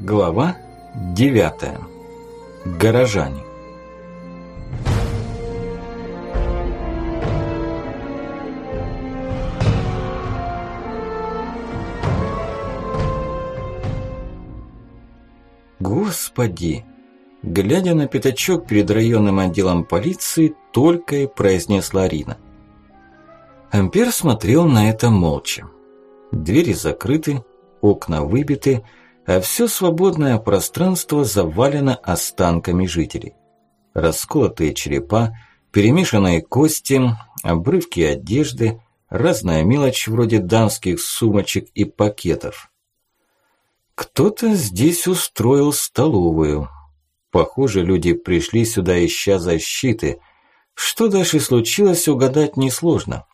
Глава 9. Горожане. Господи! Глядя на пятачок перед районным отделом полиции, только и произнесла Рина. Ампер смотрел на это молча. Двери закрыты, окна выбиты, а все свободное пространство завалено останками жителей. Расколотые черепа, перемешанные кости, обрывки одежды, разная мелочь вроде дамских сумочек и пакетов. Кто-то здесь устроил столовую. Похоже, люди пришли сюда ища защиты. Что дальше случилось, угадать несложно.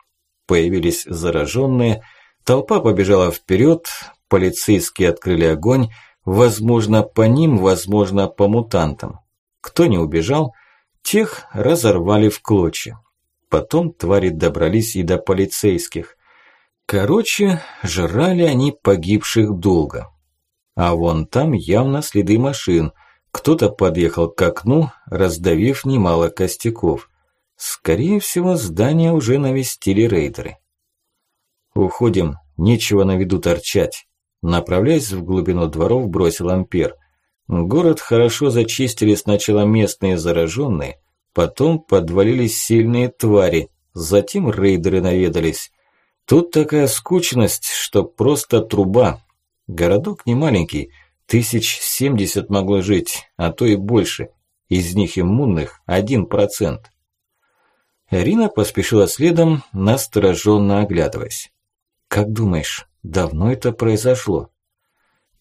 Появились зараженные, толпа побежала вперед, полицейские открыли огонь, возможно, по ним, возможно, по мутантам. Кто не убежал, тех разорвали в клочья. Потом твари добрались и до полицейских. Короче, жрали они погибших долго. А вон там явно следы машин. Кто-то подъехал к окну, раздавив немало костяков. Скорее всего, здание уже навестили рейдеры. «Уходим, нечего на виду торчать», Направляясь в глубину дворов, бросил Ампер. Город хорошо зачистили сначала местные зараженные, потом подвалились сильные твари, затем рейдеры наведались. Тут такая скучность, что просто труба. Городок не маленький, тысяч семьдесят могло жить, а то и больше. Из них иммунных один процент. Рина поспешила следом, настороженно оглядываясь. «Как думаешь, Давно это произошло.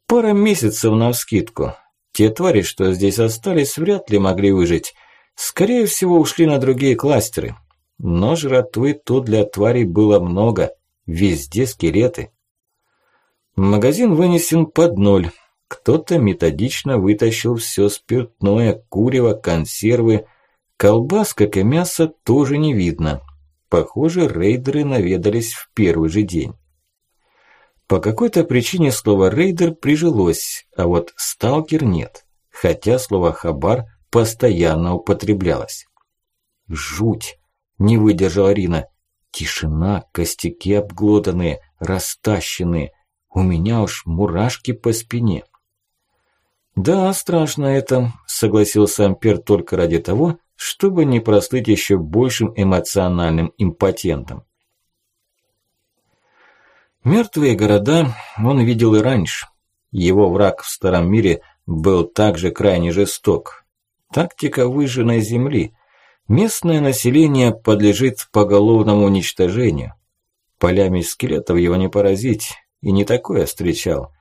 Пара месяцев навскидку. Те твари, что здесь остались, вряд ли могли выжить. Скорее всего, ушли на другие кластеры. Но жратвы тут для тварей было много. Везде скелеты. Магазин вынесен под ноль. Кто-то методично вытащил все спиртное, курево, консервы. Колбас, как и мясо, тоже не видно. Похоже, рейдеры наведались в первый же день. По какой-то причине слово «рейдер» прижилось, а вот «сталкер» нет, хотя слово «хабар» постоянно употреблялось. «Жуть!» – не выдержала Рина. «Тишина, костяки обглоданные, растащенные. У меня уж мурашки по спине». «Да, страшно это», – согласился Ампер только ради того, чтобы не прослыть еще большим эмоциональным импотентом. Мертвые города он видел и раньше. Его враг в Старом мире был также крайне жесток. Тактика выжженной земли. Местное население подлежит поголовному уничтожению. Полями скелетов его не поразить, и не такое встречал.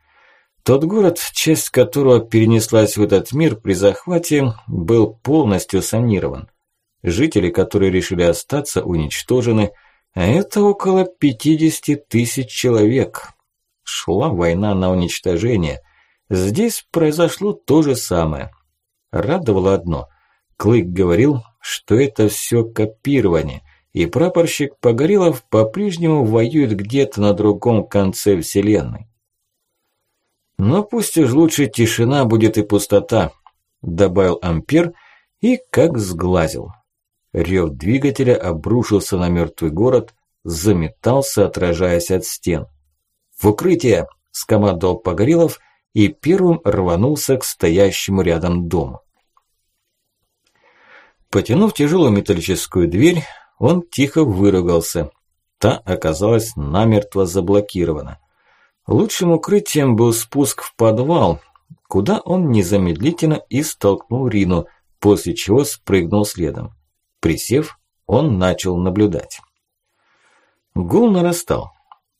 Тот город, часть которого перенеслась в этот мир при захвате, был полностью санирован. Жители, которые решили остаться, уничтожены – а это около 50 тысяч человек. Шла война на уничтожение. Здесь произошло то же самое. Радовало одно. Клык говорил, что это все копирование, и прапорщик Погорелов по-прежнему воюет где-то на другом конце вселенной. Но пусть уж лучше тишина будет и пустота, добавил Ампер и как сглазил. Рев двигателя обрушился на мертвый город, заметался, отражаясь от стен. «В укрытие!» – скомандовал Погорелов и первым рванулся к стоящему рядом дому. Потянув тяжелую металлическую дверь, он тихо выругался. Та оказалась намертво заблокирована. Лучшим укрытием был спуск в подвал, куда он незамедлительно и столкнул Рину, после чего спрыгнул следом. Присев, он начал наблюдать. Гул нарастал.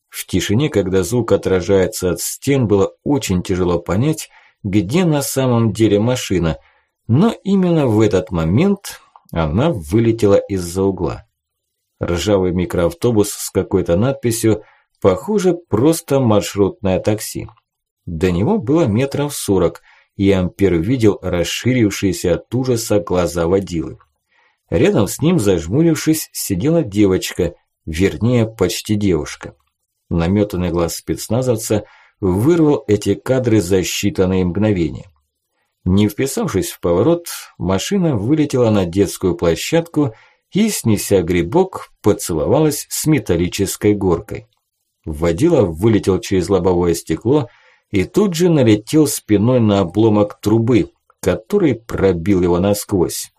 В тишине, когда звук отражается от стен, было очень тяжело понять, где на самом деле машина, но именно в этот момент она вылетела из-за угла. Ржавый микроавтобус с какой-то надписью, похоже, просто маршрутное такси. До него было метров сорок, и Ампер видел расширившиеся от ужаса глаза водилы. Рядом с ним, зажмурившись, сидела девочка, вернее, почти девушка. Наметанный глаз спецназовца вырвал эти кадры за считанные мгновения. Не вписавшись в поворот, машина вылетела на детскую площадку и, снеся грибок, поцеловалась с металлической горкой. Водила вылетел через лобовое стекло и тут же налетел спиной на обломок трубы, который пробил его насквозь.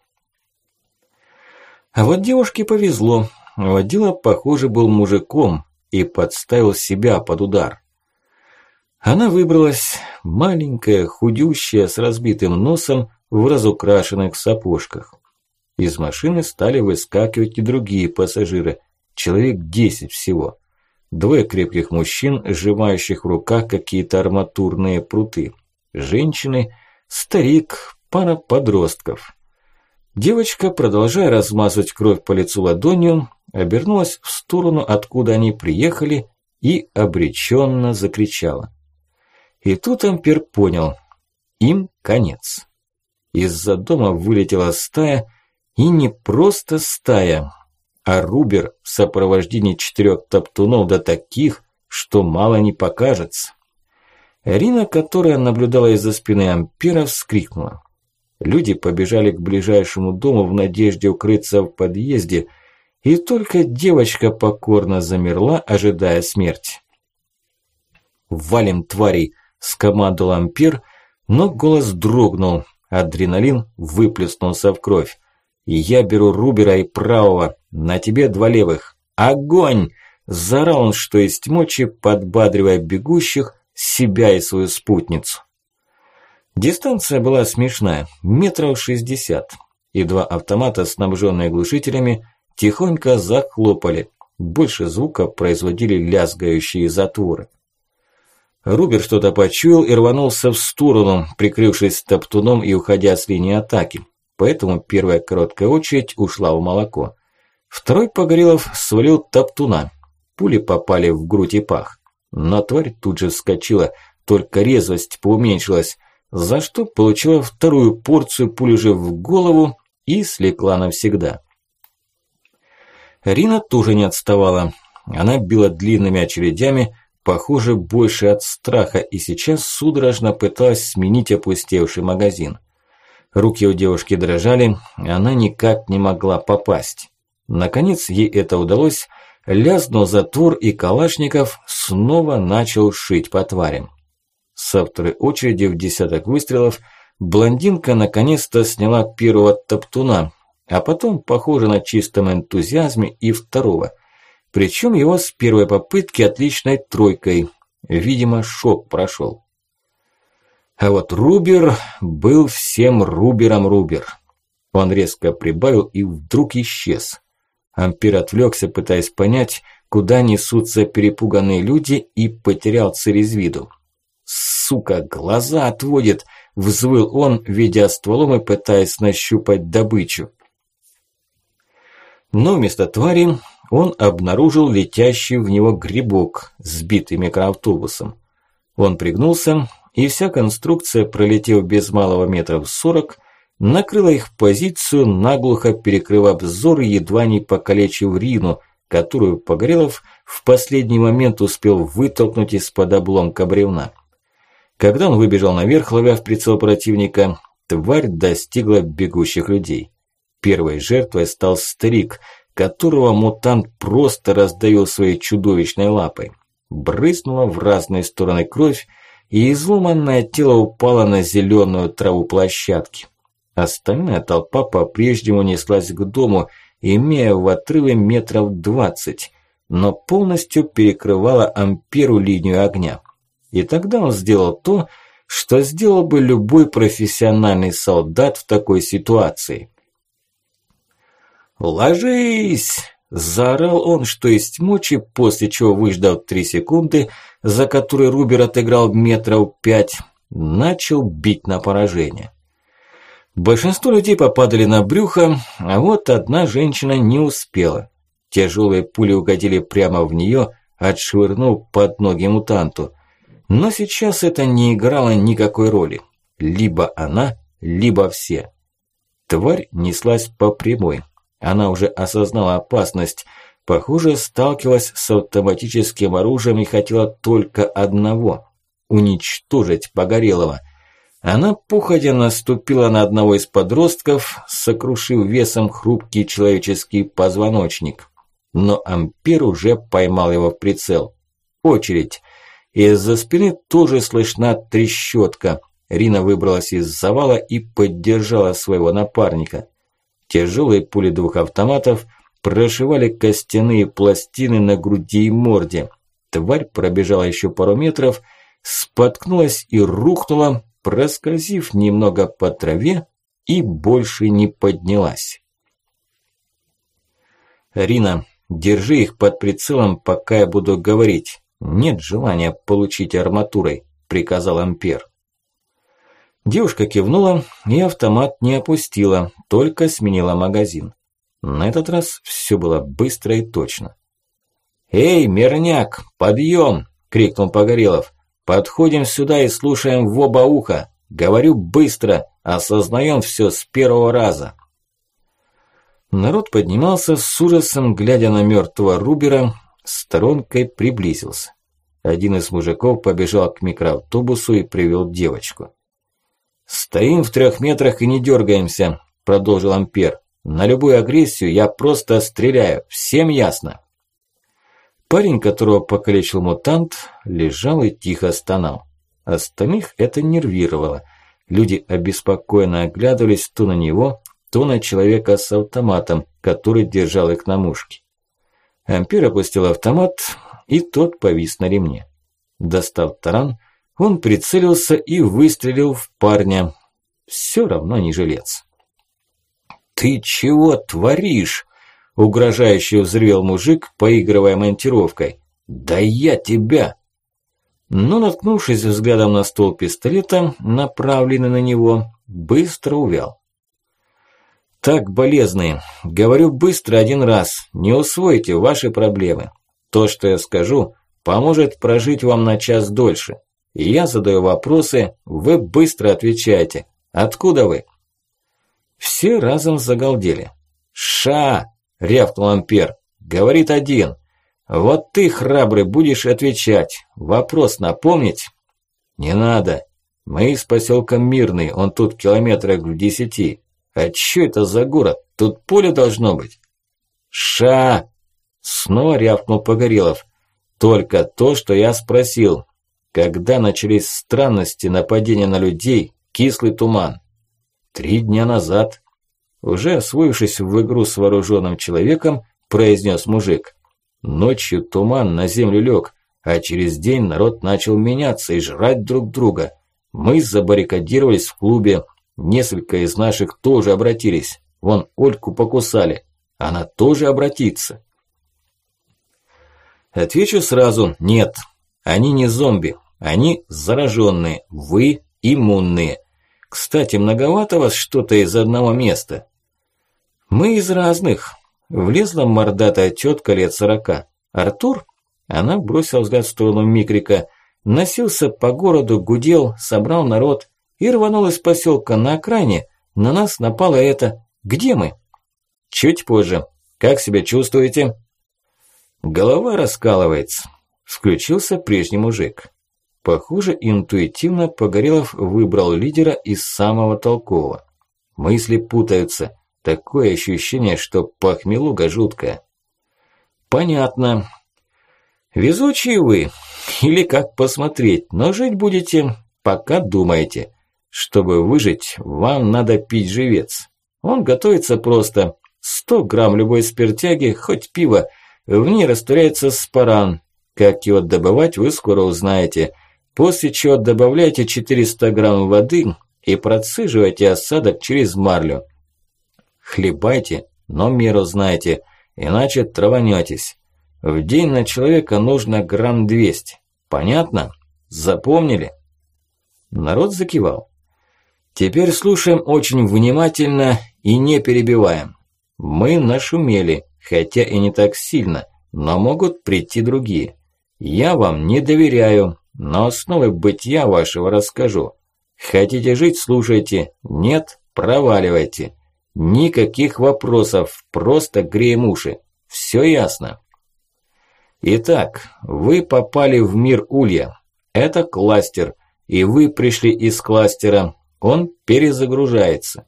А вот девушке повезло. Водила, похоже, был мужиком и подставил себя под удар. Она выбралась, маленькая, худющая, с разбитым носом, в разукрашенных сапожках. Из машины стали выскакивать и другие пассажиры, человек десять всего. Двое крепких мужчин, сжимающих в руках какие-то арматурные пруты. Женщины, старик, пара подростков. Девочка, продолжая размазывать кровь по лицу ладонью, обернулась в сторону, откуда они приехали, и обреченно закричала. И тут Ампер понял, им конец. Из-за дома вылетела стая, и не просто стая, а Рубер в сопровождении четырех топтунов до таких, что мало не покажется. Рина, которая наблюдала из-за спины Ампера, вскрикнула. Люди побежали к ближайшему дому в надежде укрыться в подъезде, и только девочка покорно замерла, ожидая смерти. «Валим тварей!» скомандовал Ампер, но голос дрогнул, адреналин выплеснулся в кровь. И я беру Рубера и правого, на тебе два левых. Огонь! Заорал он, что есть мочи, подбадривая бегущих, себя и свою спутницу. Дистанция была смешная, метров шестьдесят, и два автомата, снабженные глушителями, тихонько захлопали. Больше звука производили лязгающие затворы. Рубер что-то почуял и рванулся в сторону, прикрывшись топтуном и уходя с линии атаки. Поэтому первая короткая очередь ушла в молоко. Второй Погорелов свалил топтуна. Пули попали в грудь и пах. Но тварь тут же вскочила, только резвость поуменьшилась, за что получила вторую порцию пули же в голову и слекла навсегда. Рина тоже не отставала. Она била длинными очередями, похоже, больше от страха, и сейчас судорожно пыталась сменить опустевший магазин. Руки у девушки дрожали, и она никак не могла попасть. Наконец ей это удалось, лязнул затвор, и Калашников снова начал шить по тварям. Со второй очереди в десяток выстрелов блондинка наконец-то сняла первого топтуна, а потом, похоже на чистом энтузиазме, и второго – причем его с первой попытки отличной тройкой. Видимо, шок прошел. А вот Рубер был всем Рубером Рубер. Он резко прибавил и вдруг исчез. Ампер отвлекся, пытаясь понять, куда несутся перепуганные люди, и потерял цель из виду. «Сука, глаза отводит!» – взвыл он, ведя стволом и пытаясь нащупать добычу. Но вместо твари он обнаружил летящий в него грибок, сбитый микроавтобусом. Он пригнулся, и вся конструкция, пролетев без малого метров сорок, накрыла их позицию, наглухо перекрыв обзор и едва не покалечив Рину, которую Погорелов в последний момент успел вытолкнуть из-под обломка бревна. Когда он выбежал наверх, ловя в прицел противника, тварь достигла бегущих людей. Первой жертвой стал старик – которого мутант просто раздавил своей чудовищной лапой. Брызнула в разные стороны кровь, и изломанное тело упало на зеленую траву площадки. Остальная толпа по-прежнему неслась к дому, имея в отрыве метров двадцать, но полностью перекрывала амперу линию огня. И тогда он сделал то, что сделал бы любой профессиональный солдат в такой ситуации. «Ложись!» – заорал он, что есть мочи, после чего, выждав три секунды, за которые Рубер отыграл метров пять, начал бить на поражение. Большинство людей попадали на брюхо, а вот одна женщина не успела. Тяжелые пули угодили прямо в нее, отшвырнув под ноги мутанту. Но сейчас это не играло никакой роли. Либо она, либо все. Тварь неслась по прямой. Она уже осознала опасность. Похоже, сталкивалась с автоматическим оружием и хотела только одного уничтожить Погорелого. Она походя наступила на одного из подростков, сокрушив весом хрупкий человеческий позвоночник. Но Ампер уже поймал его в прицел. Очередь. Из-за спины тоже слышна трещотка. Рина выбралась из завала и поддержала своего напарника. Тяжелые пули двух автоматов прошивали костяные пластины на груди и морде. Тварь пробежала еще пару метров, споткнулась и рухнула, проскользив немного по траве и больше не поднялась. «Рина, держи их под прицелом, пока я буду говорить. Нет желания получить арматурой», – приказал Ампер. Девушка кивнула и автомат не опустила, только сменила магазин. На этот раз все было быстро и точно. «Эй, мирняк, подъем!» – крикнул Погорелов. «Подходим сюда и слушаем в оба уха. Говорю быстро, осознаем все с первого раза». Народ поднимался с ужасом, глядя на мертвого Рубера, сторонкой приблизился. Один из мужиков побежал к микроавтобусу и привел девочку. «Стоим в трех метрах и не дергаемся», – продолжил Ампер. «На любую агрессию я просто стреляю, всем ясно». Парень, которого покалечил мутант, лежал и тихо стонал. Остальных это нервировало. Люди обеспокоенно оглядывались то на него, то на человека с автоматом, который держал их на мушке. Ампер опустил автомат, и тот повис на ремне. Достав таран, он прицелился и выстрелил в парня. Все равно не жилец. «Ты чего творишь?» – угрожающе взревел мужик, поигрывая монтировкой. «Да я тебя!» Но, наткнувшись взглядом на ствол пистолета, направленный на него, быстро увял. «Так, болезные, говорю быстро один раз, не усвойте ваши проблемы. То, что я скажу, поможет прожить вам на час дольше. Я задаю вопросы, вы быстро отвечаете. Откуда вы? Все разом загалдели. «Ша!» – рявкнул Ампер. «Говорит один. Вот ты, храбрый, будешь отвечать. Вопрос напомнить?» «Не надо. Мы из поселка Мирный, он тут километрах в десяти. А чё это за город? Тут поле должно быть». «Ша!» – снова рявкнул Погорелов. «Только то, что я спросил. Когда начались странности нападения на людей, кислый туман? Три дня назад. Уже освоившись в игру с вооруженным человеком, произнес мужик. Ночью туман на землю лег, а через день народ начал меняться и жрать друг друга. Мы забаррикадировались в клубе, несколько из наших тоже обратились. Вон Ольку покусали, она тоже обратится. Отвечу сразу, нет, они не зомби, они зараженные, вы иммунные. Кстати, многовато вас что-то из одного места. Мы из разных. Влезла мордатая тетка лет сорока. Артур? Она бросила взгляд в сторону Микрика. Носился по городу, гудел, собрал народ и рванул из поселка на окраине. На нас напало это. Где мы? Чуть позже. Как себя чувствуете? Голова раскалывается. Включился прежний мужик. Похоже, интуитивно Погорелов выбрал лидера из самого толкового. Мысли путаются. Такое ощущение, что похмелуга жуткая. Понятно. Везучие вы. Или как посмотреть. Но жить будете, пока думаете. Чтобы выжить, вам надо пить живец. Он готовится просто. 100 грамм любой спиртяги, хоть пиво. В ней растворяется спаран. Как его добывать, вы скоро узнаете. После чего добавляйте 400 грамм воды и процеживайте осадок через марлю. Хлебайте, но меру знайте, иначе траванетесь. В день на человека нужно грамм 200. Понятно? Запомнили? Народ закивал. Теперь слушаем очень внимательно и не перебиваем. Мы нашумели, хотя и не так сильно, но могут прийти другие. Я вам не доверяю, но основы бытия вашего расскажу. Хотите жить – слушайте, нет – проваливайте. Никаких вопросов, просто греем уши. Все ясно. Итак, вы попали в мир Улья. Это кластер, и вы пришли из кластера. Он перезагружается.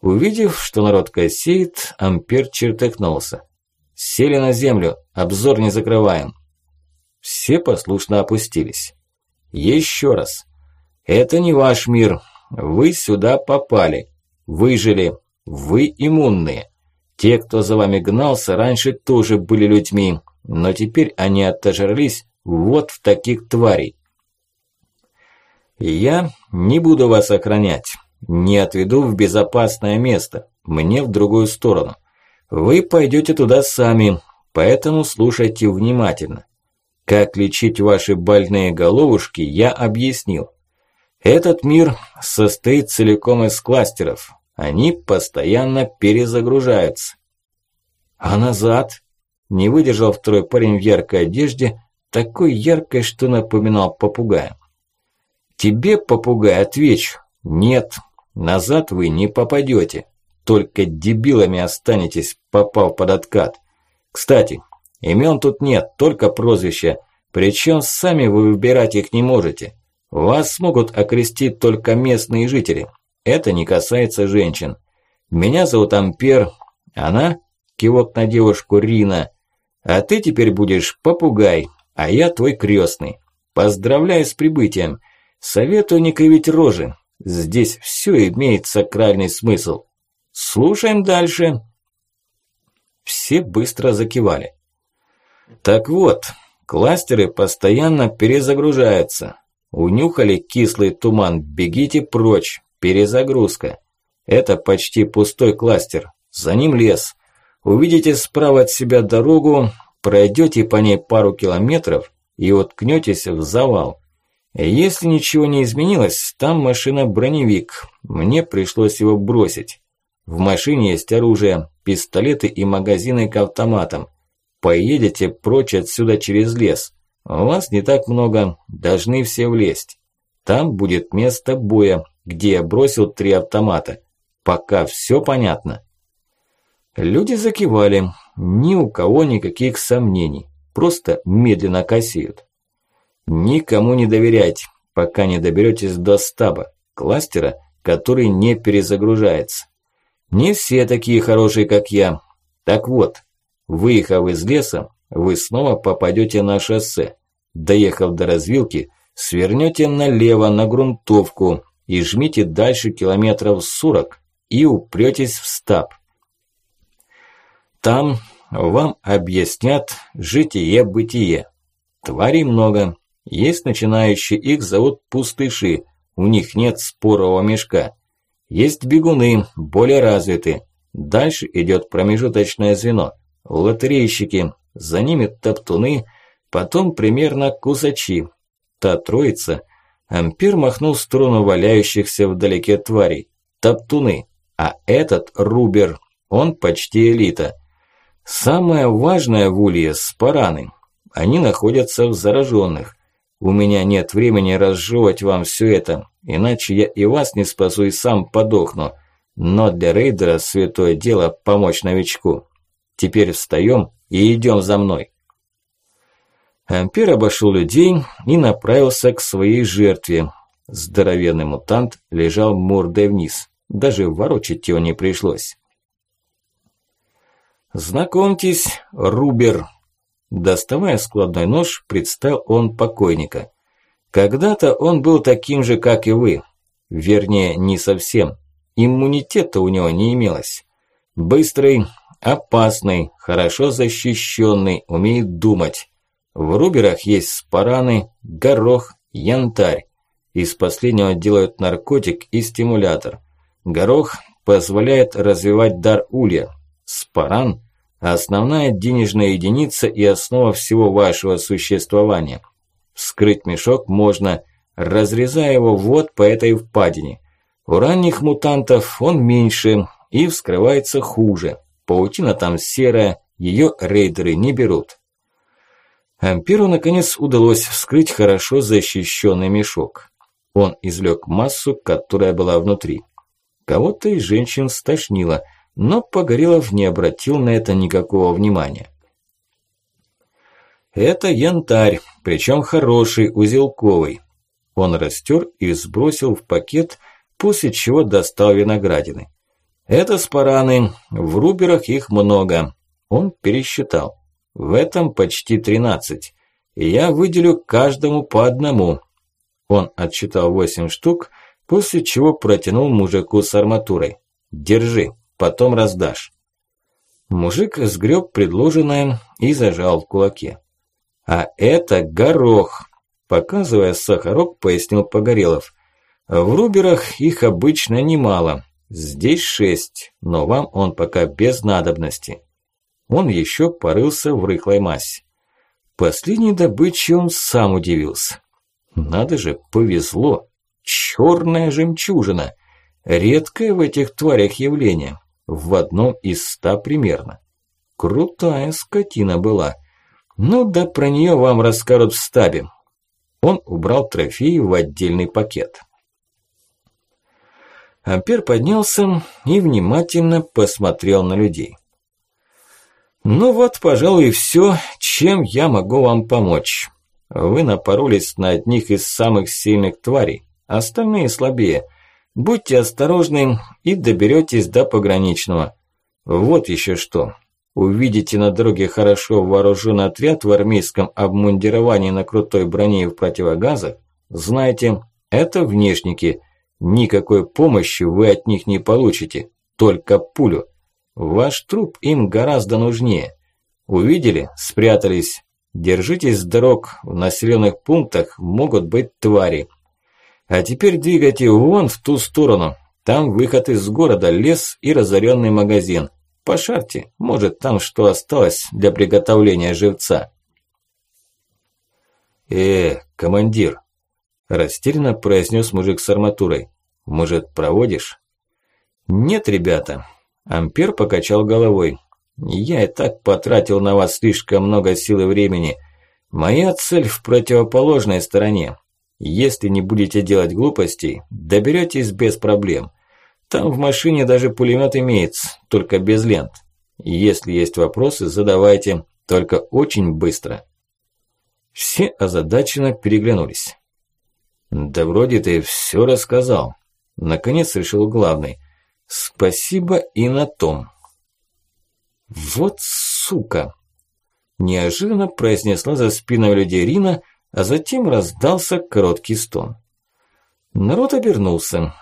Увидев, что народ косеет, Ампер чертыхнулся. Сели на землю, обзор не закрываем. Все послушно опустились. Еще раз. Это не ваш мир. Вы сюда попали. Выжили. Вы иммунные. Те, кто за вами гнался, раньше тоже были людьми, но теперь они отожрались вот в таких тварей. Я не буду вас охранять. Не отведу в безопасное место. Мне в другую сторону. Вы пойдете туда сами, поэтому слушайте внимательно. Как лечить ваши больные головушки, я объяснил. Этот мир состоит целиком из кластеров. Они постоянно перезагружаются. А назад? Не выдержал второй парень в яркой одежде, такой яркой, что напоминал попугая. Тебе, попугай, отвечу. Нет, назад вы не попадете. Только дебилами останетесь, попав под откат. Кстати, имен тут нет, только прозвища. Причем сами вы выбирать их не можете. Вас смогут окрестить только местные жители. Это не касается женщин. Меня зовут Ампер, она кивок на девушку Рина. А ты теперь будешь попугай, а я твой крестный. Поздравляю с прибытием. Советую не кривить рожи. Здесь все имеет сакральный смысл. Слушаем дальше. Все быстро закивали. Так вот, кластеры постоянно перезагружаются. Унюхали кислый туман, бегите прочь, перезагрузка. Это почти пустой кластер, за ним лес. Увидите справа от себя дорогу, пройдете по ней пару километров и уткнетесь в завал. Если ничего не изменилось, там машина-броневик. Мне пришлось его бросить. В машине есть оружие, пистолеты и магазины к автоматам. Поедете прочь отсюда через лес. Вас не так много, должны все влезть. Там будет место боя, где я бросил три автомата. Пока все понятно. Люди закивали. Ни у кого никаких сомнений. Просто медленно косеют. Никому не доверяйте, пока не доберетесь до стаба, кластера, который не перезагружается. Не все такие хорошие, как я. Так вот, выехав из леса, вы снова попадете на шоссе. Доехав до развилки, свернете налево на грунтовку и жмите дальше километров 40 и упретесь в стаб. Там вам объяснят житие-бытие. Тварей много. Есть начинающие, их зовут пустыши. У них нет спорового мешка. Есть бегуны, более развиты. Дальше идет промежуточное звено. Лотерейщики. За ними топтуны. Потом примерно кусачи. Та троица. Ампер махнул в сторону валяющихся вдалеке тварей. Топтуны. А этот Рубер. Он почти элита. Самое важное в улье – спараны. Они находятся в зараженных. У меня нет времени разжевать вам все это, иначе я и вас не спасу и сам подохну. Но для рейдера святое дело помочь новичку. Теперь встаем и идем за мной. Ампер обошел людей и направился к своей жертве. Здоровенный мутант лежал мордой вниз. Даже ворочать его не пришлось. «Знакомьтесь, Рубер!» Доставая складной нож, представил он покойника. «Когда-то он был таким же, как и вы. Вернее, не совсем. Иммунитета у него не имелось. Быстрый, опасный, хорошо защищенный, умеет думать. В Руберах есть спараны, горох, янтарь. Из последнего делают наркотик и стимулятор. Горох позволяет развивать дар улья, Спаран – основная денежная единица и основа всего вашего существования. Вскрыть мешок можно, разрезая его вот по этой впадине. У ранних мутантов он меньше и вскрывается хуже. Паутина там серая, ее рейдеры не берут. Ампиру наконец удалось вскрыть хорошо защищенный мешок. Он извлек массу, которая была внутри. Кого-то из женщин стошнило – но Погорелов не обратил на это никакого внимания. Это янтарь, причем хороший, узелковый. Он растер и сбросил в пакет, после чего достал виноградины. Это спараны, в руберах их много. Он пересчитал. В этом почти тринадцать. Я выделю каждому по одному. Он отсчитал восемь штук, после чего протянул мужику с арматурой. Держи, потом раздашь. Мужик сгреб предложенное и зажал в кулаке. А это горох, показывая сахарок, пояснил Погорелов. В руберах их обычно немало. Здесь шесть, но вам он пока без надобности. Он еще порылся в рыхлой массе. Последней добычей он сам удивился. Надо же, повезло. Черная жемчужина. Редкое в этих тварях явление. В одном из ста примерно. Крутая скотина была. Ну да про нее вам расскажут в стабе. Он убрал трофеи в отдельный пакет. Ампер поднялся и внимательно посмотрел на людей. «Ну вот, пожалуй, и всё, чем я могу вам помочь. Вы напоролись на одних из самых сильных тварей, остальные слабее. Будьте осторожны и доберётесь до пограничного. Вот ещё что. Увидите на дороге хорошо вооруженный отряд в армейском обмундировании на крутой броне и в противогазах, знайте, это внешники. Никакой помощи вы от них не получите, только пулю. Ваш труп им гораздо нужнее. Увидели? Спрятались. Держитесь дорог, в населенных пунктах могут быть твари. А теперь двигайте вон в ту сторону. Там выход из города, лес и разоренный магазин. Пошарьте, может там что осталось для приготовления живца. «Э, командир!» – растерянно произнес мужик с арматурой. «Может, проводишь?» «Нет, ребята, Ампер покачал головой. «Я и так потратил на вас слишком много сил и времени. Моя цель в противоположной стороне. Если не будете делать глупостей, доберетесь без проблем. Там в машине даже пулемет имеется, только без лент. Если есть вопросы, задавайте, только очень быстро». Все озадаченно переглянулись. «Да вроде ты все рассказал», – наконец решил главный – Спасибо и на том. Вот сука! Неожиданно произнесла за спиной людей Рина, а затем раздался короткий стон. Народ обернулся.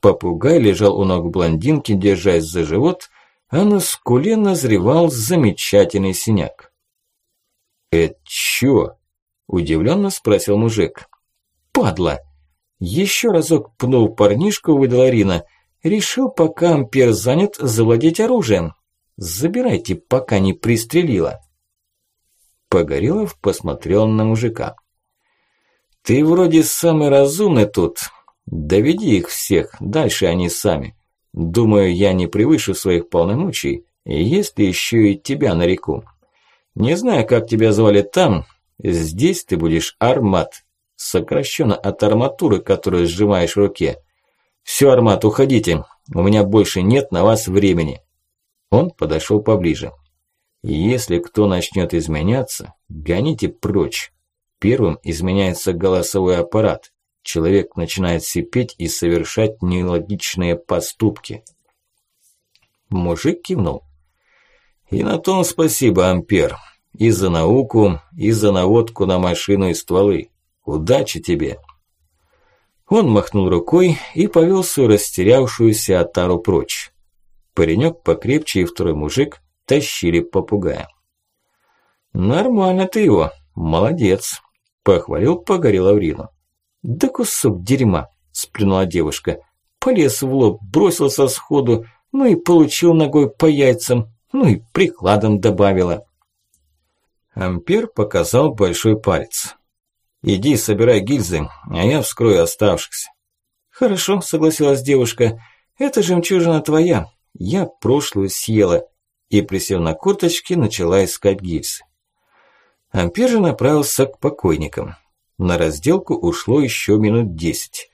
Попугай лежал у ног блондинки, держась за живот, а на скуле назревал замечательный синяк. «Это чё?» – удивленно спросил мужик. «Падла!» Еще разок пнул парнишку, выдала Рина, Решил, пока Ампер занят, завладеть оружием. Забирайте, пока не пристрелила. Погорелов посмотрел на мужика. Ты вроде самый разумный тут. Доведи их всех, дальше они сами. Думаю, я не превышу своих полномочий, если еще и тебя на реку. Не знаю, как тебя звали там, здесь ты будешь армат, сокращенно от арматуры, которую сжимаешь в руке. «Все, Армат, уходите. У меня больше нет на вас времени». Он подошел поближе. «Если кто начнет изменяться, гоните прочь. Первым изменяется голосовой аппарат. Человек начинает сипеть и совершать нелогичные поступки». Мужик кивнул. «И на том спасибо, Ампер. И за науку, и за наводку на машину и стволы. Удачи тебе!» Он махнул рукой и повел свою растерявшуюся отару прочь. Паренек покрепче и второй мужик тащили попугая. «Нормально ты его, молодец», – похвалил погорел Аврину. «Да кусок дерьма», – сплюнула девушка. Полез в лоб, бросился сходу, ну и получил ногой по яйцам, ну и прикладом добавила. Ампер показал большой палец. Иди, собирай гильзы, а я вскрою оставшихся. Хорошо, согласилась девушка. Эта жемчужина твоя. Я прошлую съела. И, присев на курточке, начала искать гильзы. Ампер же направился к покойникам. На разделку ушло еще минут десять.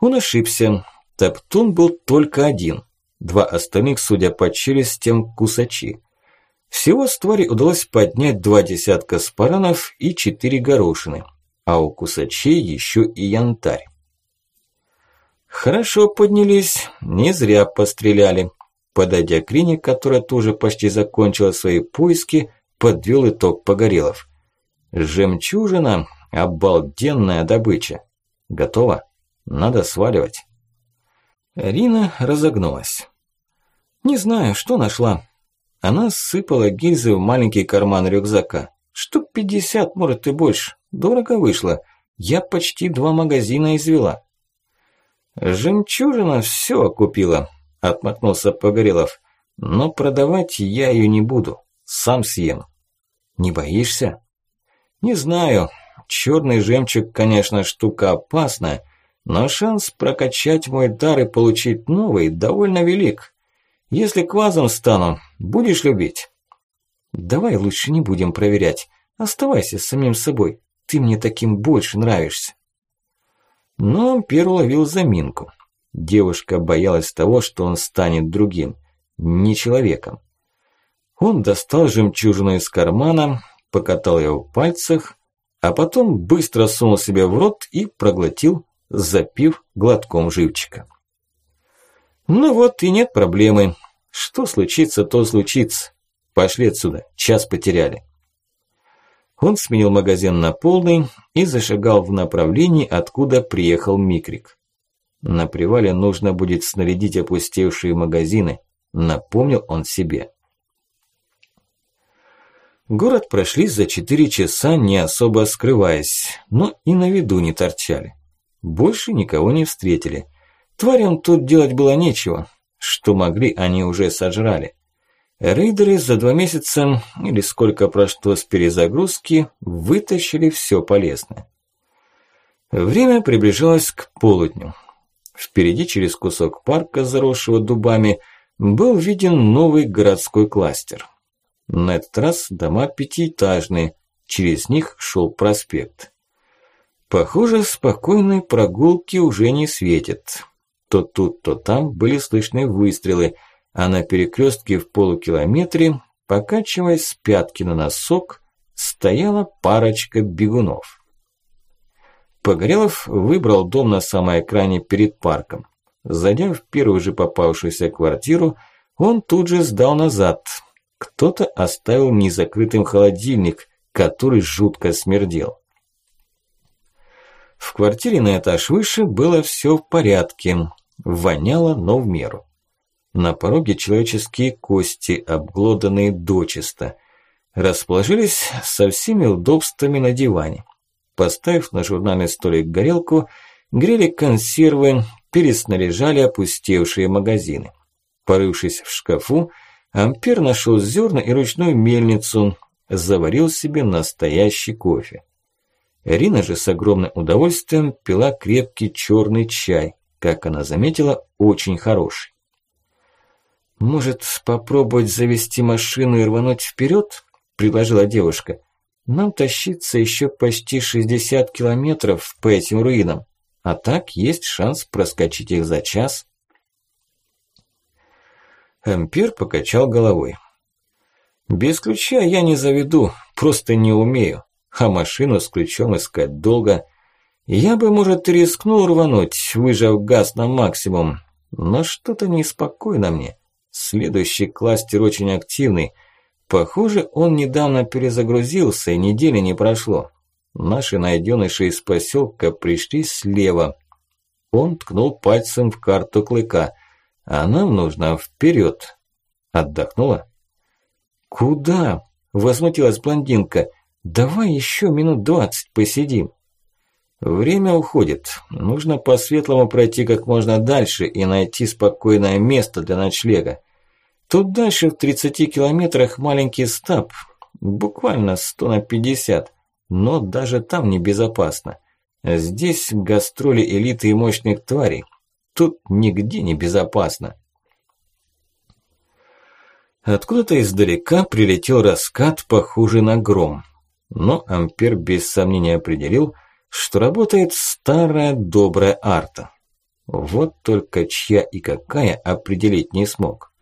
Он ошибся. Топтун был только один. Два остальных, судя по челюстям, кусачи. Всего с твари удалось поднять два десятка спаранов и четыре горошины, а у кусачей еще и янтарь. Хорошо поднялись, не зря постреляли. Подойдя к Рине, которая тоже почти закончила свои поиски, подвел итог Погорелов. Жемчужина – обалденная добыча. Готово? Надо сваливать. Рина разогнулась. Не знаю, что нашла. Она сыпала гильзы в маленький карман рюкзака. Штук пятьдесят, может и больше. Дорого вышло. Я почти два магазина извела. «Жемчужина все окупила», – отмахнулся Погорелов. «Но продавать я ее не буду. Сам съем». «Не боишься?» «Не знаю. Черный жемчуг, конечно, штука опасная, но шанс прокачать мой дар и получить новый довольно велик. Если квазом стану, будешь любить?» «Давай лучше не будем проверять. Оставайся с самим собой. Ты мне таким больше нравишься». Но Ампер уловил заминку. Девушка боялась того, что он станет другим, не человеком. Он достал жемчужину из кармана, покатал ее в пальцах, а потом быстро сунул себе в рот и проглотил, запив глотком живчика. Ну вот и нет проблемы. Что случится, то случится. Пошли отсюда, час потеряли. Он сменил магазин на полный и зашагал в направлении, откуда приехал Микрик. На привале нужно будет снарядить опустевшие магазины, напомнил он себе. Город прошли за четыре часа, не особо скрываясь, но и на виду не торчали. Больше никого не встретили. Тварям тут делать было нечего. Что могли, они уже сожрали. Рейдеры за два месяца, или сколько прошло с перезагрузки, вытащили все полезное. Время приближалось к полудню. Впереди, через кусок парка, заросшего дубами, был виден новый городской кластер. На этот раз дома пятиэтажные, через них шел проспект. Похоже, спокойной прогулки уже не светит. То тут, то там были слышны выстрелы – а на перекрестке в полукилометре, покачиваясь с пятки на носок, стояла парочка бегунов. Погорелов выбрал дом на самой экране перед парком. Зайдя в первую же попавшуюся квартиру, он тут же сдал назад. Кто-то оставил незакрытым холодильник, который жутко смердел. В квартире на этаж выше было все в порядке. Воняло, но в меру. На пороге человеческие кости, обглоданные дочисто. Расположились со всеми удобствами на диване. Поставив на журнальный столик горелку, грели консервы, переснаряжали опустевшие магазины. Порывшись в шкафу, Ампер нашел зерна и ручную мельницу, заварил себе настоящий кофе. Рина же с огромным удовольствием пила крепкий черный чай, как она заметила, очень хороший. «Может, попробовать завести машину и рвануть вперед?» – предложила девушка. «Нам тащиться еще почти 60 километров по этим руинам, а так есть шанс проскочить их за час». Ампер покачал головой. «Без ключа я не заведу, просто не умею, а машину с ключом искать долго. Я бы, может, рискнул рвануть, выжав газ на максимум, но что-то неспокойно мне». Следующий кластер очень активный. Похоже, он недавно перезагрузился и недели не прошло. Наши найденыши из поселка пришли слева. Он ткнул пальцем в карту клыка. А нам нужно вперед. Отдохнула? Куда? Возмутилась блондинка. Давай еще минут двадцать посидим. Время уходит. Нужно по-светлому пройти как можно дальше и найти спокойное место для ночлега. Тут дальше в 30 километрах маленький стаб, буквально 100 на 50, но даже там небезопасно. Здесь гастроли элиты и мощных тварей. Тут нигде не безопасно. Откуда-то издалека прилетел раскат, похожий на гром. Но Ампер без сомнения определил – что работает старая добрая арта. Вот только чья и какая определить не смог.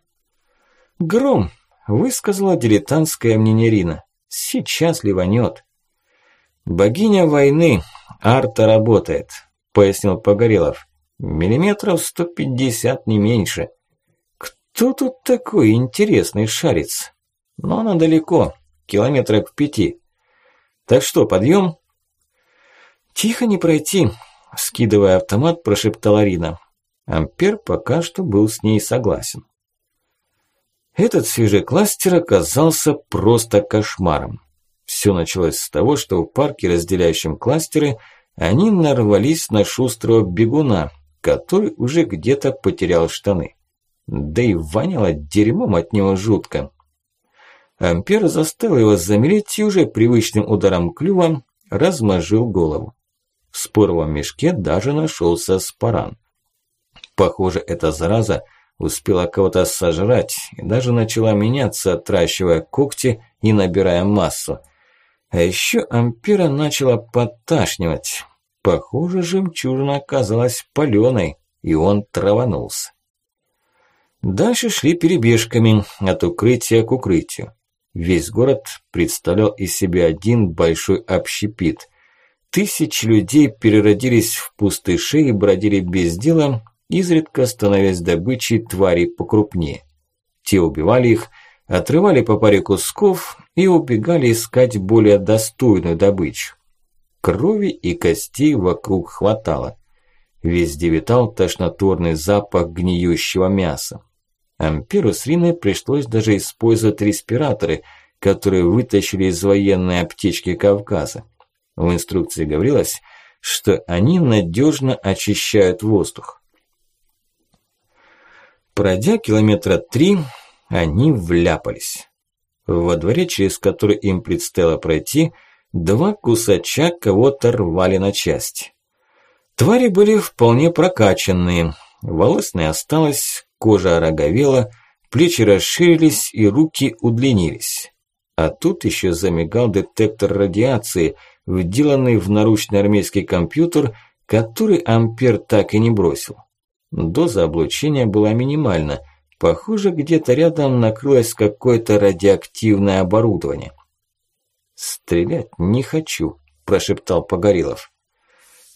Гром, высказала дилетантское мнение Рина. Сейчас ливанет. Богиня войны, арта работает, пояснил Погорелов. Миллиметров сто пятьдесят не меньше. Кто тут такой интересный шарец? Но она далеко, километрах в пяти. Так что, подъем? Тихо не пройти, скидывая автомат, прошептала Рина. Ампер пока что был с ней согласен. Этот свежий кластер оказался просто кошмаром. Все началось с того, что в парке, разделяющем кластеры, они нарвались на шустрого бегуна, который уже где-то потерял штаны. Да и воняло дерьмом от него жутко. Ампер заставил его замереть и уже привычным ударом клюва размажил голову. В споровом мешке даже нашелся спаран. Похоже, эта зараза успела кого-то сожрать и даже начала меняться, отращивая когти и набирая массу. А еще Ампера начала подташнивать. Похоже, жемчужина оказалась палёной, и он траванулся. Дальше шли перебежками от укрытия к укрытию. Весь город представлял из себя один большой общепит. Тысячи людей переродились в пустыши и бродили без дела, изредка становясь добычей тварей покрупнее. Те убивали их, отрывали по паре кусков и убегали искать более достойную добычу. Крови и костей вокруг хватало. Везде витал тошнотворный запах гниющего мяса. Амперу с Риной пришлось даже использовать респираторы, которые вытащили из военной аптечки Кавказа. В инструкции говорилось, что они надежно очищают воздух. Пройдя километра три, они вляпались. Во дворе, через который им предстояло пройти, два кусача кого-то рвали на части. Твари были вполне прокачанные, волос не осталось, кожа ороговела, плечи расширились и руки удлинились. А тут еще замигал детектор радиации, вделанный в наручный армейский компьютер, который Ампер так и не бросил. Доза облучения была минимальна. Похоже, где-то рядом накрылось какое-то радиоактивное оборудование. «Стрелять не хочу», – прошептал Погорелов.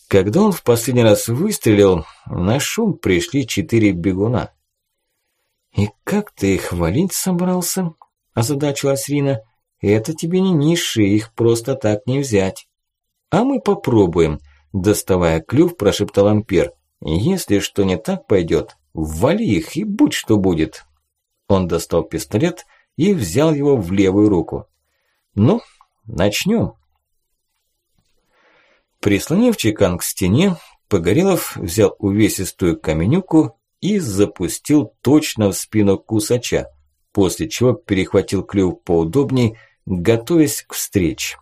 Когда он в последний раз выстрелил, на шум пришли четыре бегуна. «И как ты их валить собрался?» – озадачилась Рина. «Это тебе не низшие, их просто так не взять». «А мы попробуем», – доставая клюв, прошептал Ампер. Если что не так пойдет, вали их и будь что будет. Он достал пистолет и взял его в левую руку. Ну, начнем. Прислонив чекан к стене, Погорелов взял увесистую каменюку и запустил точно в спину кусача, после чего перехватил клюв поудобней, готовясь к встрече.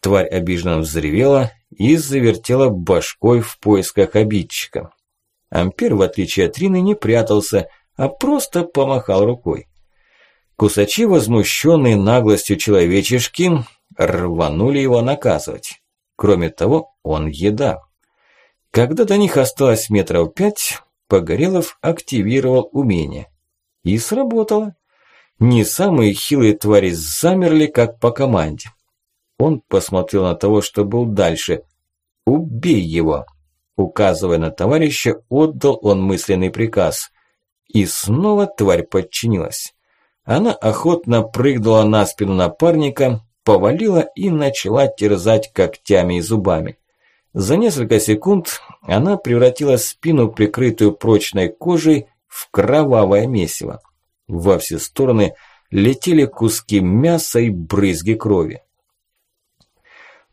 Тварь обиженно взревела и завертела башкой в поисках обидчика. Ампер, в отличие от Рины, не прятался, а просто помахал рукой. Кусачи, возмущенные наглостью человечешки, рванули его наказывать. Кроме того, он еда. Когда до них осталось метров пять, Погорелов активировал умение. И сработало. Не самые хилые твари замерли, как по команде. Он посмотрел на того, что был дальше. «Убей его!» Указывая на товарища, отдал он мысленный приказ. И снова тварь подчинилась. Она охотно прыгнула на спину напарника, повалила и начала терзать когтями и зубами. За несколько секунд она превратила спину, прикрытую прочной кожей, в кровавое месиво. Во все стороны летели куски мяса и брызги крови.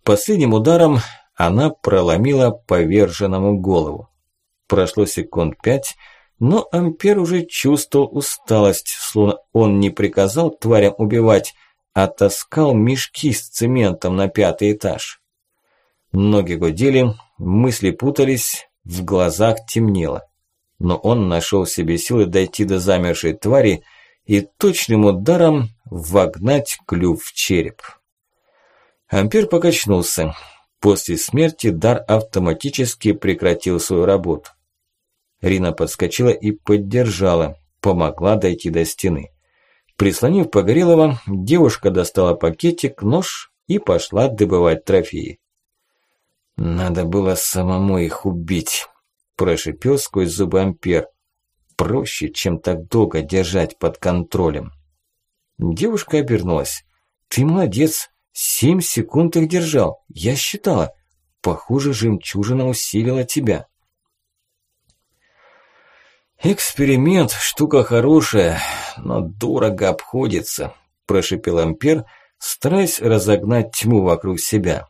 Последним ударом она проломила поверженному голову. Прошло секунд пять, но Ампер уже чувствовал усталость, словно он не приказал тварям убивать, а таскал мешки с цементом на пятый этаж. Ноги гудели, мысли путались, в глазах темнело. Но он нашел в себе силы дойти до замершей твари и точным ударом вогнать клюв в череп. Ампер покачнулся. После смерти дар автоматически прекратил свою работу. Рина подскочила и поддержала, помогла дойти до стены. Прислонив Погорелова, девушка достала пакетик, нож и пошла добывать трофеи. «Надо было самому их убить», – прошипел сквозь зубы Ампер. «Проще, чем так долго держать под контролем». Девушка обернулась. «Ты молодец, семь секунд их держал, я считала. Похоже, жемчужина усилила тебя». «Эксперимент – штука хорошая, но дорого обходится», – прошипел Ампер, стараясь разогнать тьму вокруг себя.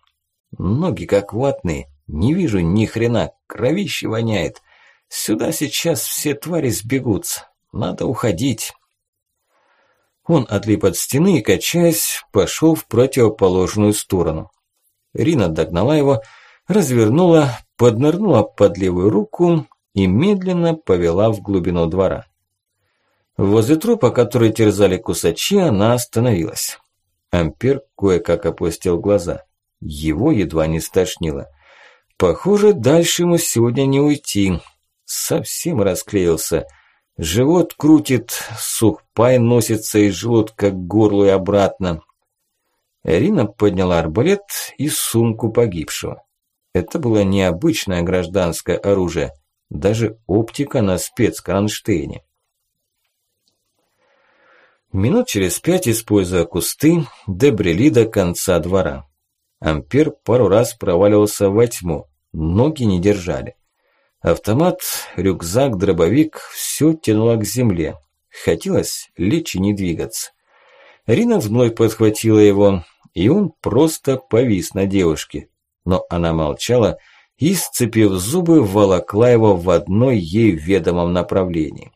«Ноги как ватные, не вижу ни хрена, кровище воняет. Сюда сейчас все твари сбегутся, надо уходить». Он отлип от стены и, качаясь, пошел в противоположную сторону. Рина догнала его, развернула, поднырнула под левую руку и медленно повела в глубину двора. Возле трупа, который терзали кусачи, она остановилась. Ампер кое-как опустил глаза. Его едва не стошнило. Похоже, дальше ему сегодня не уйти. Совсем расклеился. Живот крутит, сухпай носится из желудка к горлу и обратно. Ирина подняла арбалет и сумку погибшего. Это было необычное гражданское оружие, даже оптика на спецкронштейне. Минут через пять, используя кусты, добрели до конца двора. Ампер пару раз проваливался во тьму, ноги не держали. Автомат, рюкзак, дробовик – все тянуло к земле. Хотелось лечь и не двигаться. Рина вновь подхватила его, и он просто повис на девушке. Но она молчала и, сцепив зубы, волокла его в одной ей ведомом направлении.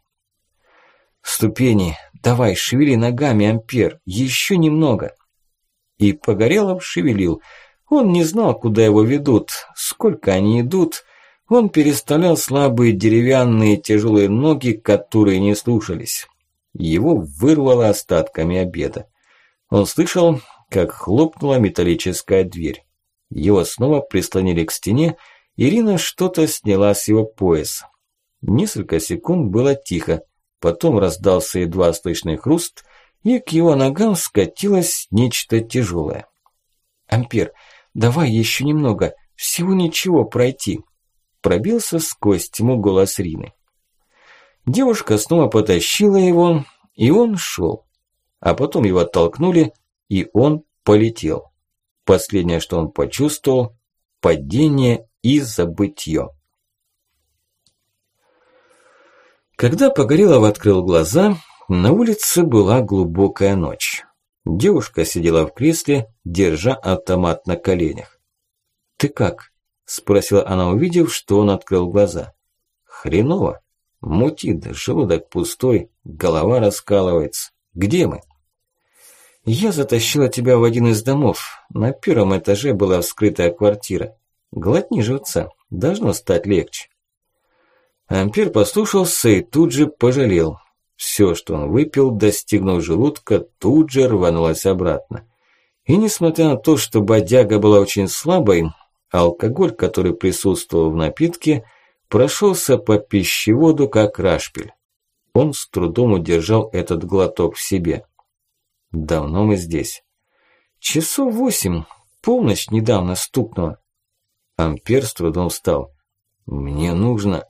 «Ступени, давай, шевели ногами, Ампер, еще немного!» И Погорелов шевелил. Он не знал, куда его ведут, сколько они идут – он переставлял слабые деревянные тяжелые ноги, которые не слушались. Его вырвало остатками обеда. Он слышал, как хлопнула металлическая дверь. Его снова прислонили к стене, Ирина что-то сняла с его пояса. Несколько секунд было тихо, потом раздался едва слышный хруст, и к его ногам скатилось нечто тяжелое. «Ампер, давай еще немного, всего ничего пройти», пробился сквозь тьму голос Рины. Девушка снова потащила его, и он шел. А потом его оттолкнули, и он полетел. Последнее, что он почувствовал – падение и забытье. Когда Погорелов открыл глаза, на улице была глубокая ночь. Девушка сидела в кресле, держа автомат на коленях. «Ты как?» Спросила она, увидев, что он открыл глаза. Хреново. Мутит, желудок пустой, голова раскалывается. Где мы? Я затащила тебя в один из домов. На первом этаже была вскрытая квартира. Глотни живца, должно стать легче. Ампер послушался и тут же пожалел. Все, что он выпил, достигнув желудка, тут же рванулось обратно. И несмотря на то, что бодяга была очень слабой, Алкоголь, который присутствовал в напитке, прошелся по пищеводу, как рашпиль. Он с трудом удержал этот глоток в себе. Давно мы здесь. Часов восемь, полночь недавно стукнула. Ампер с трудом встал. Мне нужно...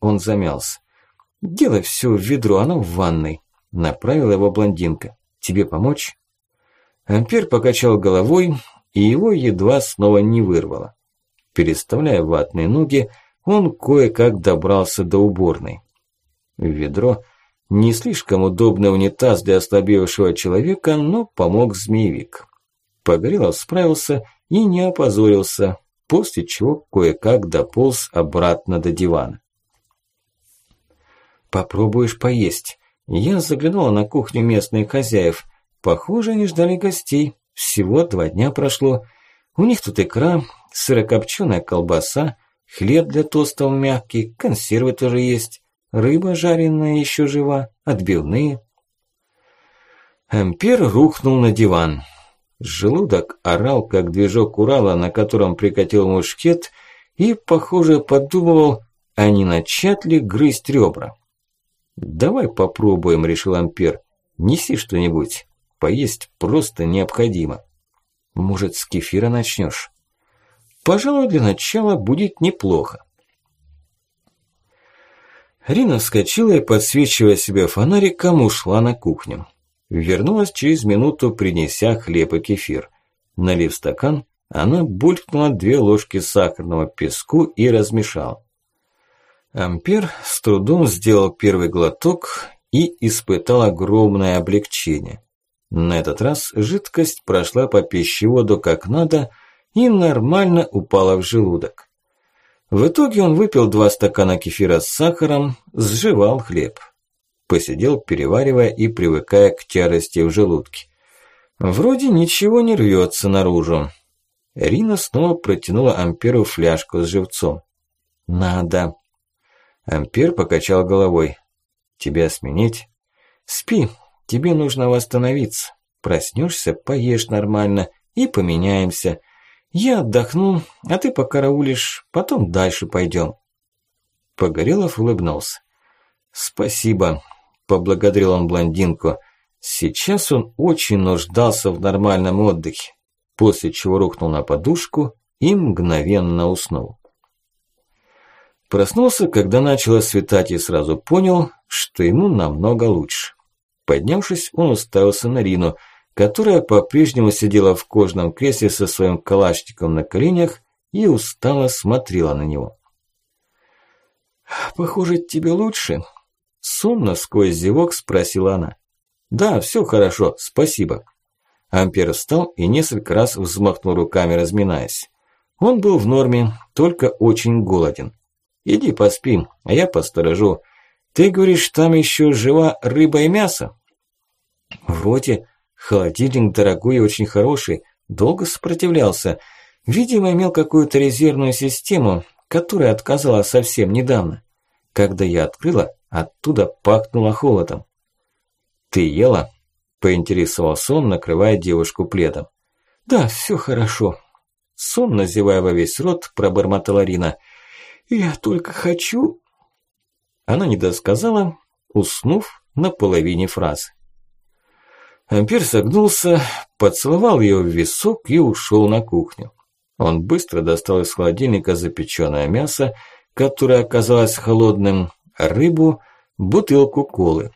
Он замялся. Делай все в ведро, оно в ванной. Направила его блондинка. Тебе помочь? Ампер покачал головой, и его едва снова не вырвало. Переставляя ватные ноги, он кое-как добрался до уборной. Ведро – не слишком удобный унитаз для ослабевшего человека, но помог змеевик. Погорелов справился и не опозорился, после чего кое-как дополз обратно до дивана. «Попробуешь поесть?» Я заглянула на кухню местных хозяев. Похоже, они ждали гостей. Всего два дня прошло. У них тут икра, сырокопченая колбаса, хлеб для тостов мягкий, консервы тоже есть, рыба жареная еще жива, отбивные. Ампер рухнул на диван. Желудок орал, как движок Урала, на котором прикатил мушкет, и, похоже, подумывал, а не начать ли грызть ребра. «Давай попробуем», – решил Ампер. Неси что-нибудь. Поесть просто необходимо. Может, с кефира начнешь? Пожалуй, для начала будет неплохо. Рина вскочила и, подсвечивая себе фонариком, ушла на кухню. Вернулась через минуту, принеся хлеб и кефир. Налив стакан, она булькнула две ложки сахарного песку и размешала. Ампер с трудом сделал первый глоток и испытал огромное облегчение. На этот раз жидкость прошла по пищеводу как надо и нормально упала в желудок. В итоге он выпил два стакана кефира с сахаром, сживал хлеб. Посидел, переваривая и привыкая к тярости в желудке. Вроде ничего не рвется наружу. Рина снова протянула Амперу фляжку с живцом. «Надо». Ампер покачал головой. «Тебя сменить?» «Спи, тебе нужно восстановиться. Проснешься, поешь нормально и поменяемся. Я отдохну, а ты покараулишь, потом дальше пойдем. Погорелов улыбнулся. Спасибо, поблагодарил он блондинку. Сейчас он очень нуждался в нормальном отдыхе, после чего рухнул на подушку и мгновенно уснул. Проснулся, когда начало светать и сразу понял, что ему намного лучше. Поднявшись, он уставился на Рину – которая по-прежнему сидела в кожаном кресле со своим калашником на коленях и устало смотрела на него. «Похоже, тебе лучше?» Сонно сквозь зевок спросила она. «Да, все хорошо, спасибо». Ампер встал и несколько раз взмахнул руками, разминаясь. Он был в норме, только очень голоден. «Иди поспи, а я посторожу. Ты говоришь, там еще жива рыба и мясо?» «Вроде Холодильник дорогой и очень хороший, долго сопротивлялся. Видимо, имел какую-то резервную систему, которая отказала совсем недавно. Когда я открыла, оттуда пахнуло холодом. «Ты ела?» – поинтересовался он, накрывая девушку пледом. «Да, все хорошо». Сонно зевая во весь рот, пробормотала Рина. «Я только хочу...» Она не досказала, уснув на половине фразы. Ампер согнулся, поцеловал ее в висок и ушел на кухню. Он быстро достал из холодильника запеченное мясо, которое оказалось холодным, рыбу, бутылку колы.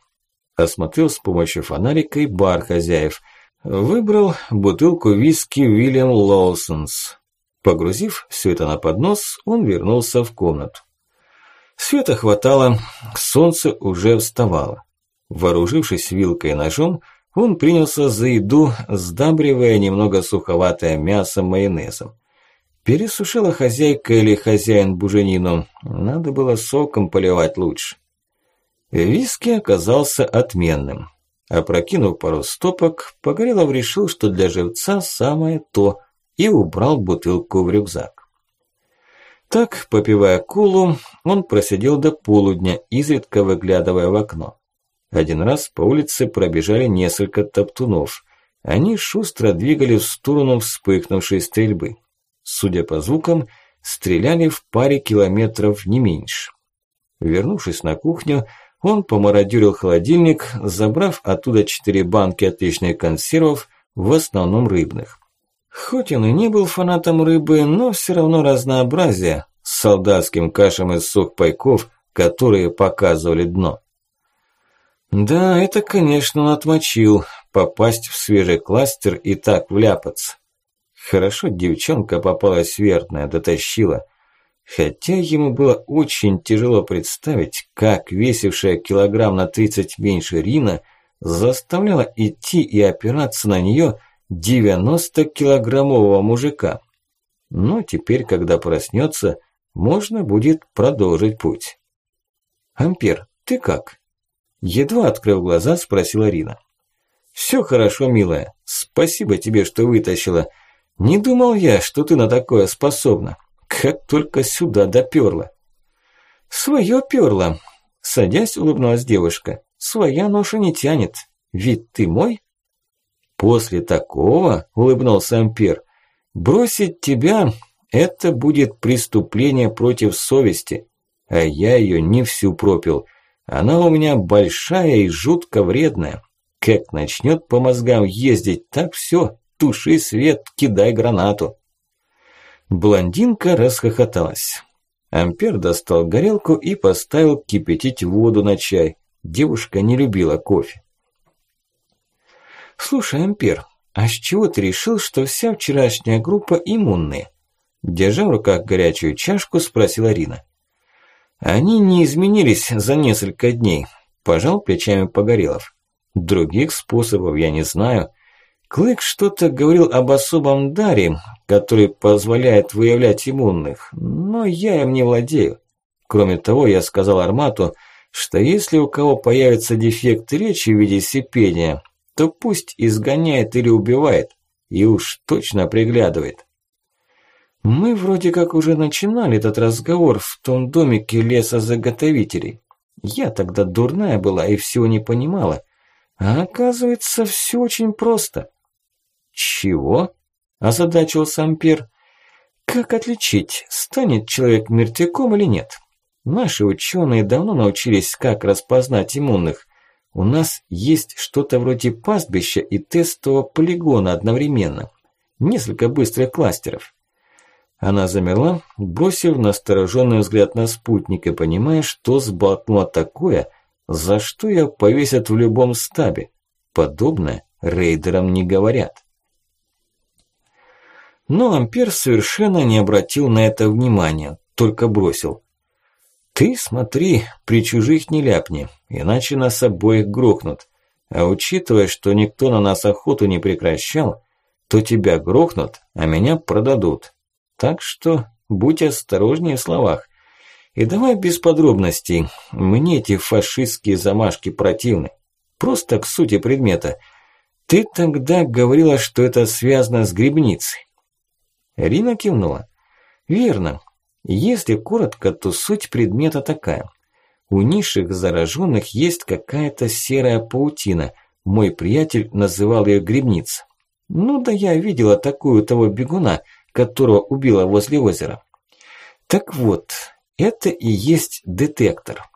Осмотрел с помощью фонарика и бар хозяев. Выбрал бутылку виски William Lawson's. Погрузив все это на поднос, он вернулся в комнату. Света хватало, солнце уже вставало. Вооружившись вилкой и ножом, он принялся за еду, сдабривая немного суховатое мясо майонезом. Пересушила хозяйка или хозяин буженину, надо было соком поливать лучше. Виски оказался отменным. Опрокинув пару стопок, Погорелов решил, что для живца самое то, и убрал бутылку в рюкзак. Так, попивая кулу, он просидел до полудня, изредка выглядывая в окно. Один раз по улице пробежали несколько топтунов. Они шустро двигали в сторону вспыхнувшей стрельбы. Судя по звукам, стреляли в паре километров не меньше. Вернувшись на кухню, он помародерил холодильник, забрав оттуда четыре банки отличных консервов, в основном рыбных. Хоть он и не был фанатом рыбы, но все равно разнообразие с солдатским кашем из сухпайков, которые показывали дно. Да, это, конечно, он отмочил, попасть в свежий кластер и так вляпаться. Хорошо девчонка попалась верная, дотащила. Хотя ему было очень тяжело представить, как весившая килограмм на 30 меньше Рина заставляла идти и опираться на нее 90-килограммового мужика. Но теперь, когда проснется, можно будет продолжить путь. «Ампер, ты как?» Едва открыв глаза, спросила Рина. «Всё хорошо, милая. Спасибо тебе, что вытащила. Не думал я, что ты на такое способна. Как только сюда допёрла». «Своё пёрло», – садясь, улыбнулась девушка. «Своя ноша не тянет. Ведь ты мой?» «После такого», – улыбнулся Ампер, – «бросить тебя – это будет преступление против совести, а я её не всю пропил». Она у меня большая и жутко вредная. Как начнет по мозгам ездить, так все, туши свет, кидай гранату. Блондинка расхохоталась. Ампер достал горелку и поставил кипятить воду на чай. Девушка не любила кофе. «Слушай, Ампер, а с чего ты решил, что вся вчерашняя группа иммунные?» Держа в руках горячую чашку, спросила Рина. «Они не изменились за несколько дней», – пожал плечами Погорелов. «Других способов я не знаю. Клык что-то говорил об особом даре, который позволяет выявлять иммунных, но я им не владею. Кроме того, я сказал Армату, что если у кого появится дефект речи в виде сипения, то пусть изгоняет или убивает, и уж точно приглядывает. Мы вроде как уже начинали этот разговор в том домике лесозаготовителей. Я тогда дурная была и всего не понимала. А оказывается, все очень просто. «Чего?» – озадачился Ампер. «Как отличить, станет человек мертвяком или нет? Наши ученые давно научились, как распознать иммунных. У нас есть что-то вроде пастбища и тестового полигона одновременно. Несколько быстрых кластеров». Она замерла, бросив настороженный взгляд на спутника, понимая, что сболтнула такое, за что ее повесят в любом стабе. Подобное рейдерам не говорят. Но Ампер совершенно не обратил на это внимания, только бросил. «Ты смотри, при чужих не ляпни, иначе нас обоих грохнут. А учитывая, что никто на нас охоту не прекращал, то тебя грохнут, а меня продадут. Так что будь осторожнее в словах. И давай без подробностей, мне эти фашистские замашки противны. Просто к сути предмета. Ты тогда говорила, что это связано с грибницей. Рина кивнула. «Верно. Если коротко, то суть предмета такая. У низших зараженных есть какая-то серая паутина. Мой приятель называл ее грибница. Ну да я видела такую того бегуна, которого убила возле озера. Так вот, это и есть детектор.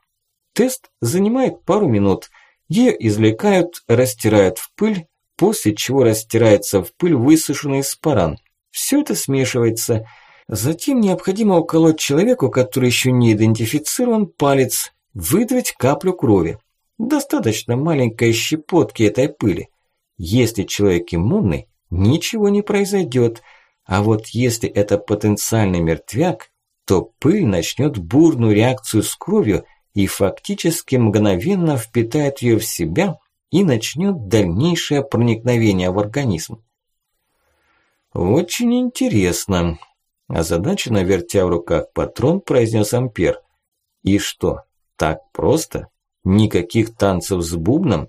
Тест занимает пару минут. Ее извлекают, растирают в пыль, после чего растирается в пыль высушенный спаран. Все это смешивается. Затем необходимо уколоть человеку, который еще не идентифицирован, палец, выдавить каплю крови. Достаточно маленькой щепотки этой пыли. Если человек иммунный, ничего не произойдет. А вот если это потенциальный мертвяк, то пыль начнет бурную реакцию с кровью и фактически мгновенно впитает ее в себя и начнет дальнейшее проникновение в организм. «Очень интересно», – озадаченно вертя в руках патрон, произнес Ампер. «И что, так просто? Никаких танцев с бубном?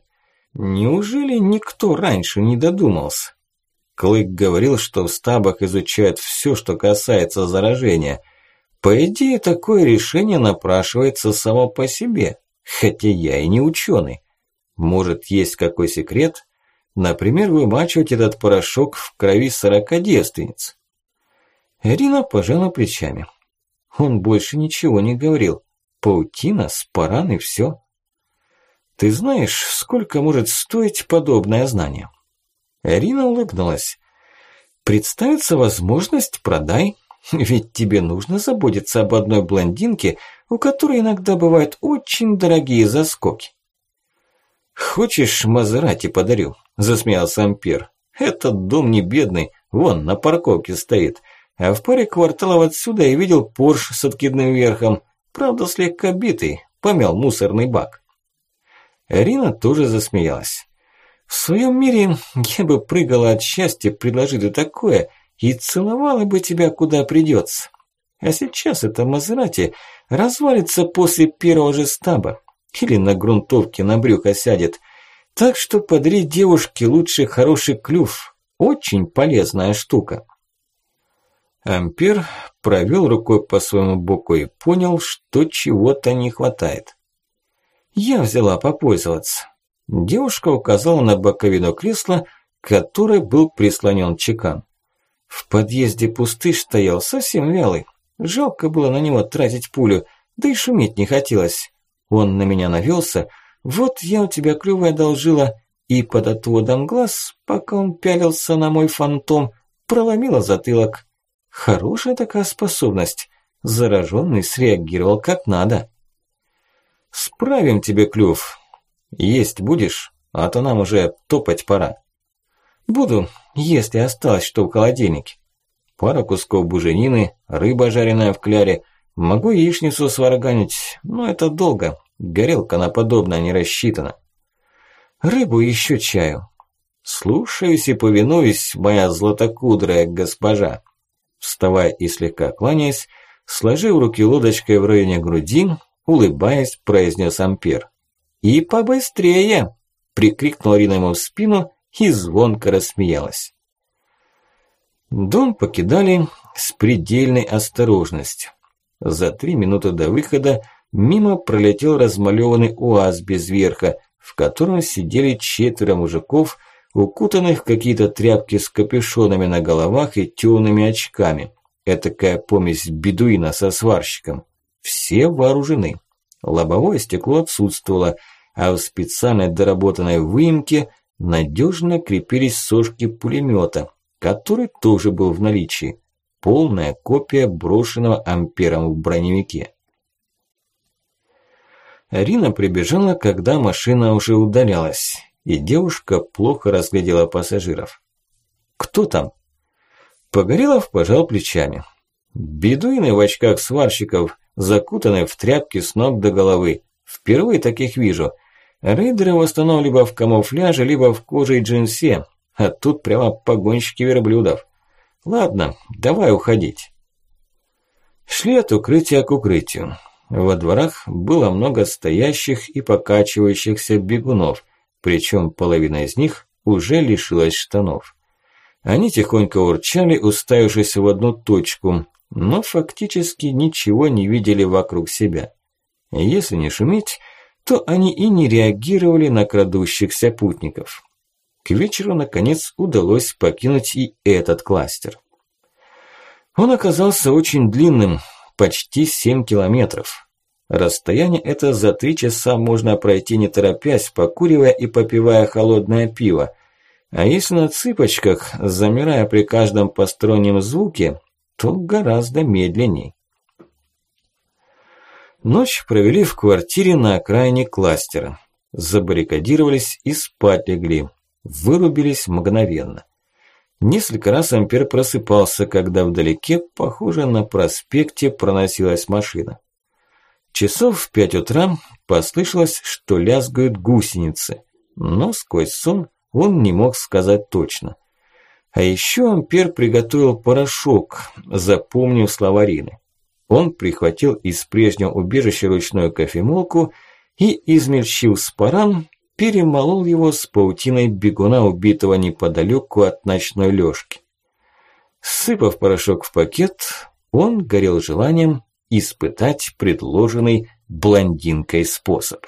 Неужели никто раньше не додумался?» Клык говорил, что в стабах изучают все, что касается заражения. По идее, такое решение напрашивается само по себе, хотя я и не ученый. Может, есть какой секрет? Например, вымачивать этот порошок в крови сорока девственниц. Ирина пожала плечами. Он больше ничего не говорил. Паутина, спаран и все. Ты знаешь, сколько может стоить подобное знание? Ирина улыбнулась. Представится возможность, продай. Ведь тебе нужно заботиться об одной блондинке, у которой иногда бывают очень дорогие заскоки. Хочешь, Мазерати подарю? Засмеялся Ампер. «Этот дом не бедный, вон на парковке стоит. А в паре кварталов отсюда я видел Порш с откидным верхом, правда слегка битый, помял мусорный бак». Рина тоже засмеялась. «В своем мире я бы прыгала от счастья, предложи ты такое, и целовала бы тебя куда придется. А сейчас это Мазерати развалится после первого же стаба или на грунтовке на брюхо сядет, так что подари девушке лучше хороший клюв. Очень полезная штука. Ампер провел рукой по своему боку и понял, что чего-то не хватает. Я взяла попользоваться. Девушка указала на боковину кресла, которой был прислонен чекан. В подъезде пустыш стоял, совсем вялый. Жалко было на него тратить пулю, да и шуметь не хотелось. Он на меня навелся, вот я у тебя клювы одолжила, и под отводом глаз, пока он пялился на мой фантом, проломила затылок. Хорошая такая способность. Зараженный среагировал как надо. «Справим тебе клюв. Есть будешь, а то нам уже топать пора». «Буду, если осталось что в холодильнике. Пара кусков буженины, рыба жареная в кляре. Могу яичницу сварганить, но это долго. Горелка на подобное не рассчитана. Рыбу еще чаю. Слушаюсь и повинуюсь, моя златокудрая госпожа. Вставая и слегка кланяясь, сложив руки лодочкой в районе груди, улыбаясь, произнес Ампер. «И побыстрее!» – прикрикнула Рина ему в спину и звонко рассмеялась. Дом покидали с предельной осторожностью. За три минуты до выхода мимо пролетел размалёванный УАЗ без верха, в котором сидели четверо мужиков, укутанных в какие-то тряпки с капюшонами на головах и тёмными очками. Этакая помесь бедуина со сварщиком. Все вооружены. Лобовое стекло отсутствовало, а в специальной доработанной выемке надежно крепились сошки пулемета, который тоже был в наличии. Полная копия брошенного ампером в броневике. Арина прибежала, когда машина уже удалялась, и девушка плохо разглядела пассажиров. «Кто там?» Погорелов пожал плечами. «Бедуины в очках сварщиков, закутанные в тряпки с ног до головы. Впервые таких вижу. Рейдеры в основном либо в камуфляже, либо в коже и джинсе, а тут прямо погонщики верблюдов. Ладно, давай уходить. Шли от укрытия к укрытию. Во дворах было много стоящих и покачивающихся бегунов, причем половина из них уже лишилась штанов. Они тихонько урчали, уставившись в одну точку, но фактически ничего не видели вокруг себя. Если не шуметь, то они и не реагировали на крадущихся путников. К вечеру, наконец, удалось покинуть и этот кластер. Он оказался очень длинным, почти 7 километров. Расстояние это за три часа можно пройти не торопясь, покуривая и попивая холодное пиво. А если на цыпочках, замирая при каждом постороннем звуке, то гораздо медленней. Ночь провели в квартире на окраине кластера. Забаррикадировались и спать легли вырубились мгновенно. Несколько раз Ампер просыпался, когда вдалеке, похоже на проспекте, проносилась машина. Часов в пять утра послышалось, что лязгают гусеницы, но сквозь сон он не мог сказать точно. А еще Ампер приготовил порошок, запомнив слова Рины. Он прихватил из прежнего убежища ручную кофемолку и, измельчив спаран, перемолол его с паутиной бегуна, убитого неподалеку от ночной лёжки. Сыпав порошок в пакет, он горел желанием испытать предложенный блондинкой способ.